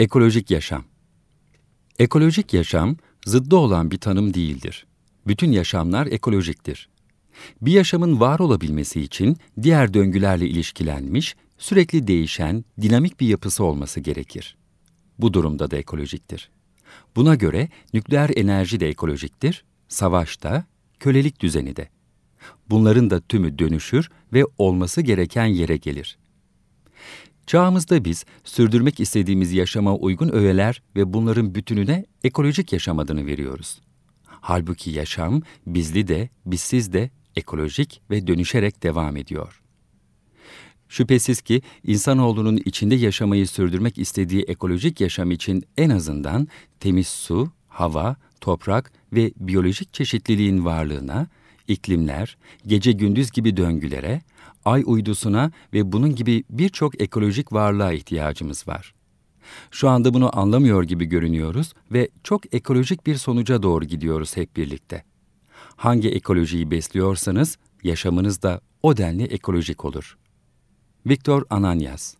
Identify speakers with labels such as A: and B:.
A: Ekolojik yaşam Ekolojik yaşam, zıddı olan bir tanım değildir. Bütün yaşamlar ekolojiktir. Bir yaşamın var olabilmesi için diğer döngülerle ilişkilenmiş, sürekli değişen, dinamik bir yapısı olması gerekir. Bu durumda da ekolojiktir. Buna göre nükleer enerji de ekolojiktir, savaş da, kölelik düzeni de. Bunların da tümü dönüşür ve olması gereken yere gelir. Çağımızda biz sürdürmek istediğimiz yaşama uygun öğeler ve bunların bütününe ekolojik yaşam adını veriyoruz. Halbuki yaşam bizli de, bizsiz de ekolojik ve dönüşerek devam ediyor. Şüphesiz ki insanoğlunun içinde yaşamayı sürdürmek istediği ekolojik yaşam için en azından temiz su, hava, toprak ve biyolojik çeşitliliğin varlığına, iklimler, gece gündüz gibi döngülere, ay uydusuna ve bunun gibi birçok ekolojik varlığa ihtiyacımız var. Şu anda bunu anlamıyor gibi görünüyoruz ve çok ekolojik bir sonuca doğru gidiyoruz hep birlikte. Hangi ekolojiyi besliyorsanız yaşamınız da o denli ekolojik olur. Viktor Ananyas